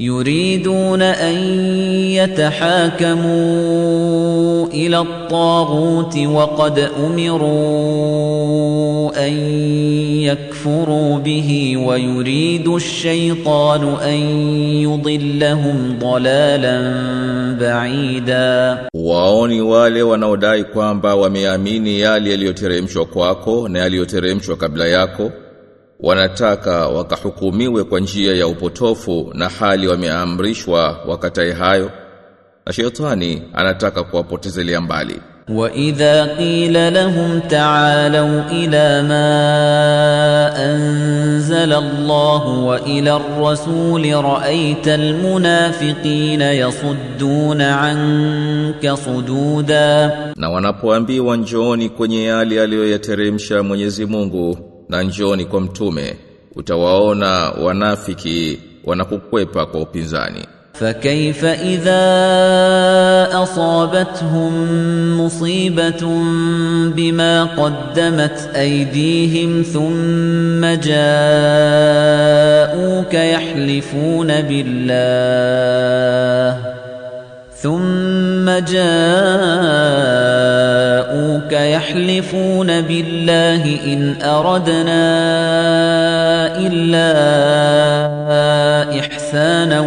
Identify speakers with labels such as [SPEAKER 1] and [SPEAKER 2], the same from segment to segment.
[SPEAKER 1] يريدون أن يتحاكموا إلى الطاغوت وقد أمروا أن يكفروا به ويريد الشيطان أن يضلهم ضلالا بعيدا.
[SPEAKER 2] واوني والي ونودائي كوانبا وميامين يالي اليوترمشو كواكو نالي يوترمشو قبل wanataka wakahukumiwe kwa njia ya upotofu na hali wameamrishwa wakatae hayo na shetani anataka kuwapotezelea mbali
[SPEAKER 1] وإذا قيل لهم تعالوا إلى ما أنزل الله وإلى الرسول رأيت المنافقين يصدون عنك صدودا
[SPEAKER 2] na wanapoambiwa njooni kwenye yale aliyoyateremsha Mwenyezi Mungu na njooni kwa mtume utawaona wanafiki wanakukwepa kwa upinzani.
[SPEAKER 1] فكيف إذا أصابتهم مصيبة بما قدمت أيديهم ثم جاءوك يحلفون بالله ثم جاءوك يحلفون بالله إن أردنا إلا إحسانا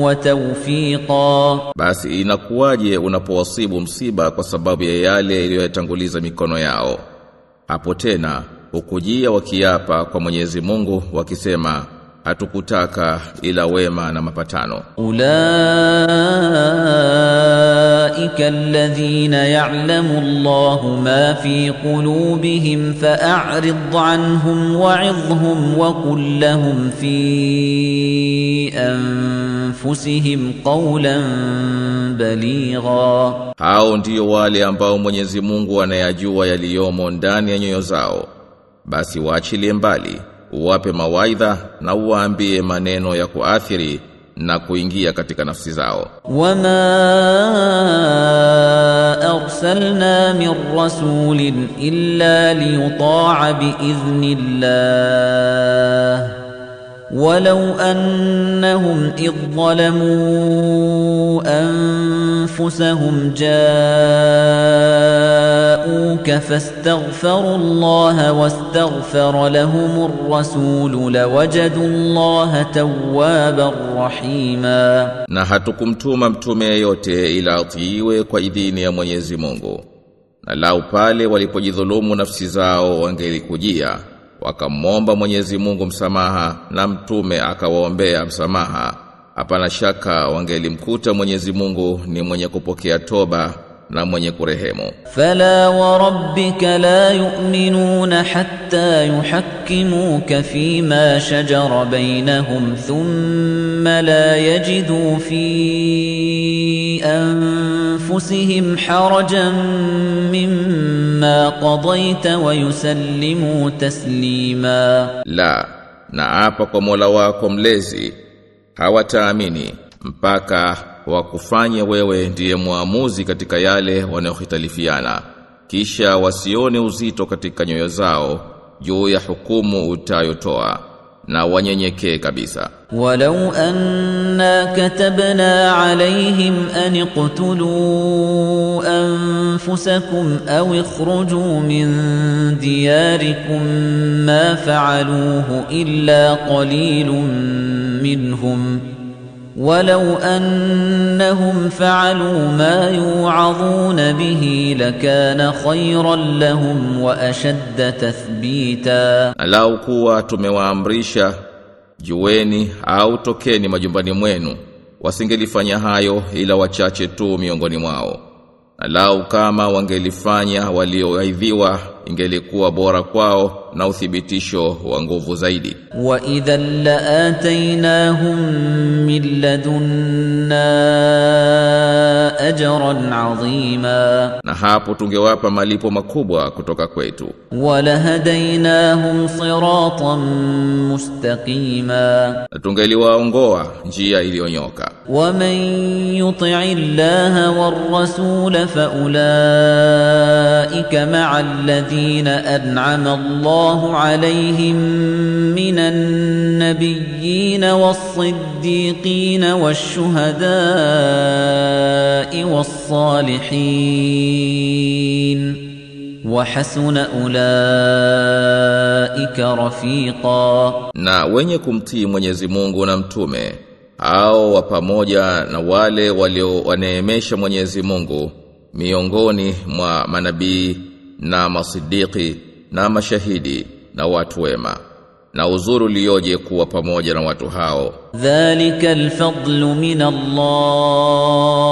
[SPEAKER 1] وتوفيقا
[SPEAKER 2] basi inakuwaje unapowasibu msiba kwa sababu ya yale iliyoyatanguliza mikono yao hapo tena hukujia wakiapa kwa Mwenyezi Mungu wakisema hatukutaka ila wema na mapatano.
[SPEAKER 1] Ulaika alladhina ya'lamu Allahu ma fi qulubihim fa'rid 'anhum wa'idhhum wa qul lahum fi anfusihim qawlan baligha.
[SPEAKER 2] Hao ndio wale ambao Mwenyezi Mungu anayajua yaliyomo ndani ya nyoyo zao. Basi waachilie mbali. Uwape mawaidha na uwaambie maneno ya kuathiri na kuingia katika nafsi zao
[SPEAKER 1] أرسلنا من رسول إلا ليطاع بإذن الله ولو أنهم إذ ظلموا أنفسهم جاءوك فاستغفروا الله واستغفر لهم الرسول لوجدوا الله توابا رحيما
[SPEAKER 2] na hatukumtuma mtume yeyote ila atiiwe kwa idhini ya Mwenyezi Mungu na lau pale walipojidhulumu nafsi zao wangelikujia wakamwomba Mwenyezi Mungu msamaha na mtume akawaombea msamaha. Hapana shaka wangelimkuta Mwenyezi Mungu ni mwenye kupokea toba na mwenye kurehemu
[SPEAKER 1] فلا وربك لا يؤمنون حتى يحكموك فيما شجر بينهم ثم لا يجدوا في أنفسهم حرجا مما قضيت ويسلموا تسليما
[SPEAKER 2] La, na apa kwa Mola wako mlezi, hawataamini mpaka wakufanye wewe ndiye muamuzi katika yale wanayohitalifiana. Kisha wasione uzito katika nyoyo zao juu ya hukumu utayotoa na wanyenyekee kabisa.
[SPEAKER 1] Walau anna katabna alaihim an iqtulu anfusakum aw ikhruju min diyarikum ma fa'aluhu illa qalilun minhum. ولو أنهم فعلوا ما يوعظون به لكان خيرا لهم وأشد تثبيتا
[SPEAKER 2] Na lau kuwa tumewaamrisha jueni au tokeni majumbani mwenu wasingelifanya hayo ila wachache tu miongoni mwao na lau kama wangelifanya walioaidhiwa
[SPEAKER 3] ingelikuwa bora kwao na uthibitisho wa nguvu zaidi.
[SPEAKER 1] Wa idhan laatainahum min ladunna أجرا عظيما
[SPEAKER 3] na hapo tungewapa malipo makubwa kutoka kwetu
[SPEAKER 1] ولهديناهم صراطا مستقيما
[SPEAKER 3] na tungeliwaongoa njia iliyonyoka
[SPEAKER 1] ومن يطع الله والرسول فأولئك مع الذين أنعم الله عليهم من النبيين والصديقين والشهداء والصالحين وحسن أولئك رفيقا
[SPEAKER 3] na wenye kumtii Mwenyezi Mungu na mtume au wa pamoja na wale walio waneemesha Mwenyezi Mungu miongoni mwa manabii na masidiki na mashahidi na watu wema na uzuri ulioje kuwa pamoja na watu hao
[SPEAKER 1] ذلك الفضل من الله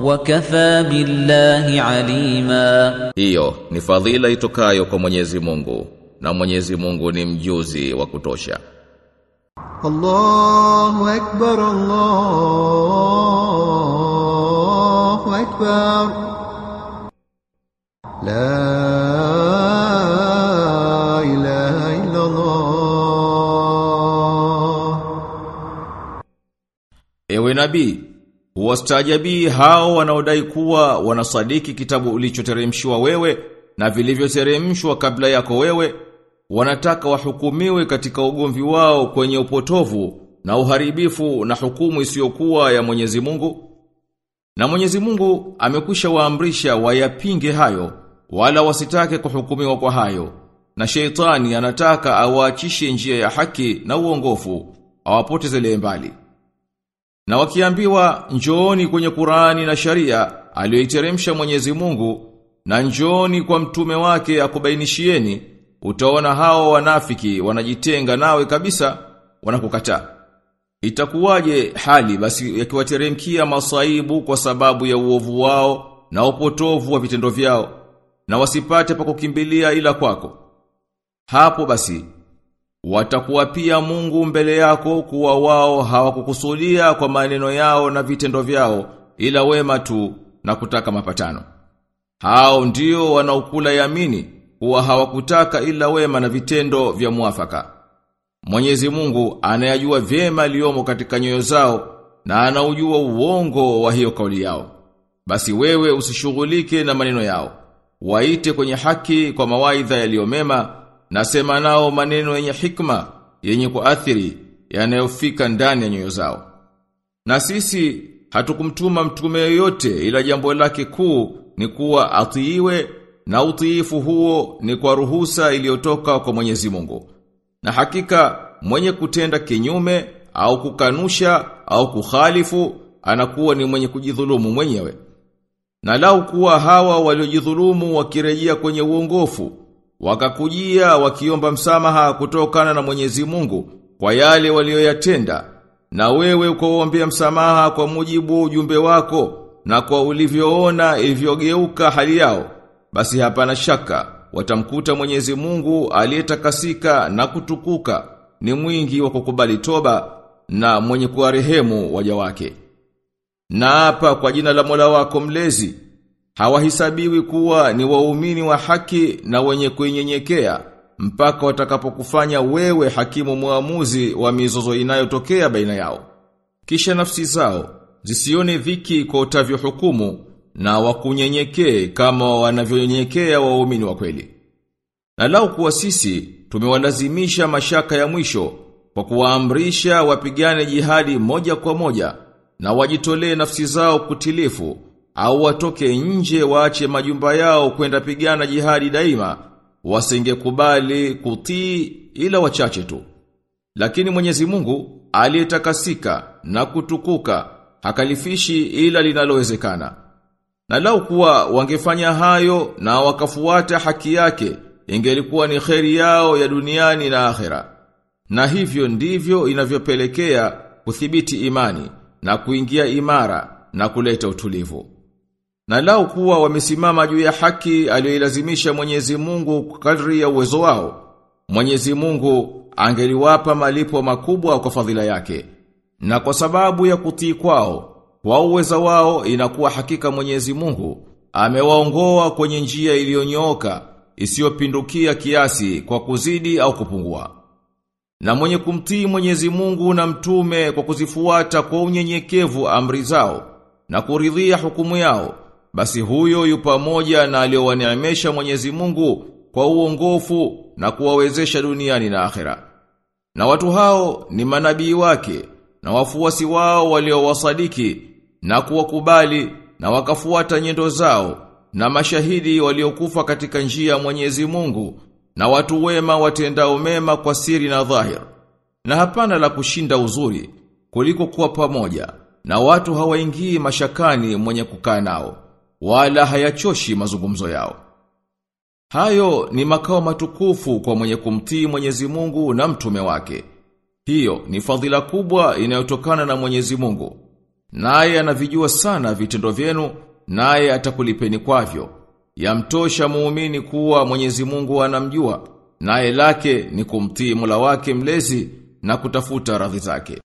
[SPEAKER 1] wakafa billahi alima.
[SPEAKER 3] Hiyo ni fadhila itokayo kwa Mwenyezi Mungu na Mwenyezi Mungu ni mjuzi wa kutosha.
[SPEAKER 4] Allahu akbar Allahu akbar. La ilaha illa Allah
[SPEAKER 2] Ewe nabii huwastaajabii hao wanaodai kuwa wanasadiki kitabu ulichoteremshwa wewe na vilivyoteremshwa kabla yako wewe, wanataka wahukumiwe katika ugomvi wao kwenye upotovu na uharibifu na hukumu isiyokuwa ya Mwenyezi Mungu. Na Mwenyezi Mungu amekwisha waamrisha wayapinge hayo, wala wasitake kuhukumiwa kwa hayo. Na sheitani anataka awaachishe njia ya haki na uongofu, awapoteze mbali. Na wakiambiwa njooni kwenye Qurani na sharia aliyoiteremsha Mwenyezi Mungu na njooni kwa mtume wake akubainishieni utaona hao wanafiki wanajitenga nawe kabisa wanakukataa. Itakuwaje hali basi yakiwateremkia masaibu kwa sababu ya uovu wao na upotovu wa vitendo vyao na wasipate pa kukimbilia ila kwako. Hapo basi Watakuwa pia Mungu mbele yako kuwa wao hawakukusudia kwa maneno yao na vitendo vyao ila wema tu na kutaka mapatano. Hao ndio wanaokula yamini kuwa hawakutaka ila wema na vitendo vya muafaka. Mwenyezi Mungu anayajua vyema liomo katika nyoyo zao na anaujua uongo wa hiyo kauli yao. Basi wewe usishughulike na maneno yao. Waite kwenye haki kwa mawaidha yaliyomema na sema nao maneno yenye hikma yenye kuathiri yanayofika ndani ya nyoyo zao. Na sisi hatukumtuma mtume yoyote ila jambo lake kuu ni kuwa atiiwe na utiifu huo ni kwa ruhusa iliyotoka kwa Mwenyezi Mungu. Na hakika mwenye kutenda kinyume au kukanusha au kukhalifu anakuwa ni mwenye kujidhulumu mwenyewe. Na lau kuwa hawa waliojidhulumu wakirejea kwenye uongofu wakakujia wakiomba msamaha kutokana na Mwenyezi Mungu kwa yale walioyatenda na wewe ukaombea msamaha kwa mujibu ujumbe wako na kwa ulivyoona ilivyogeuka hali yao basi hapana shaka watamkuta Mwenyezi Mungu aliyetakasika na kutukuka ni mwingi wa kukubali toba na mwenye kuwarehemu waja wake. Na hapa kwa jina la Mola wako mlezi hawahisabiwi kuwa ni waumini wa haki na wenye kuinyenyekea mpaka watakapokufanya wewe hakimu muamuzi wa mizozo inayotokea baina yao. Kisha nafsi zao zisione viki kwa utavyo hukumu na wakunyenyekee kama wanavyonyenyekea waumini wa kweli. Na lau kuwa sisi tumewalazimisha mashaka ya mwisho kwa kuwaamrisha wapigane jihadi moja kwa moja na wajitolee nafsi zao kutilifu au watoke nje waache majumba yao kwenda pigana jihadi daima wasingekubali kutii ila wachache tu. Lakini Mwenyezi Mungu aliyetakasika na kutukuka hakalifishi ila linalowezekana. Na lau kuwa wangefanya hayo na wakafuata haki yake ingelikuwa ni kheri yao ya duniani na akhera. Na hivyo ndivyo inavyopelekea kuthibiti imani na kuingia imara na kuleta utulivu Na lau kuwa wamesimama juu ya haki aliyoilazimisha Mwenyezi Mungu kadri ya uwezo wao, Mwenyezi Mungu angeliwapa malipo makubwa kwa fadhila yake. Na kwa sababu ya kutii kwao, kwa uweza wao inakuwa hakika Mwenyezi Mungu amewaongoa kwenye njia iliyonyooka isiyopindukia kiasi kwa kuzidi au kupungua. Na mwenye kumtii Mwenyezi Mungu na mtume kwa kuzifuata kwa unyenyekevu amri zao na kuridhia hukumu yao, basi huyo yu pamoja na aliyowaneemesha Mwenyezi Mungu kwa uongofu na kuwawezesha duniani na akhera. Na watu hao ni manabii wake na wafuasi wao waliowasadiki na kuwakubali na wakafuata nyendo zao na mashahidi waliokufa katika njia ya Mwenyezi Mungu na watu wema watendao mema kwa siri na dhahir. Na hapana la kushinda uzuri kuliko kuwa pamoja na watu hawaingii mashakani mwenye kukaa nao wala hayachoshi mazungumzo yao. Hayo ni makao matukufu kwa mwenye kumtii Mwenyezi Mungu na mtume wake. Hiyo ni fadhila kubwa inayotokana na Mwenyezi Mungu. Naye anavijua sana vitendo vyenu, naye atakulipeni kwavyo. Yamtosha muumini kuwa Mwenyezi Mungu anamjua, naye lake ni kumtii Mola wake mlezi na kutafuta radhi zake.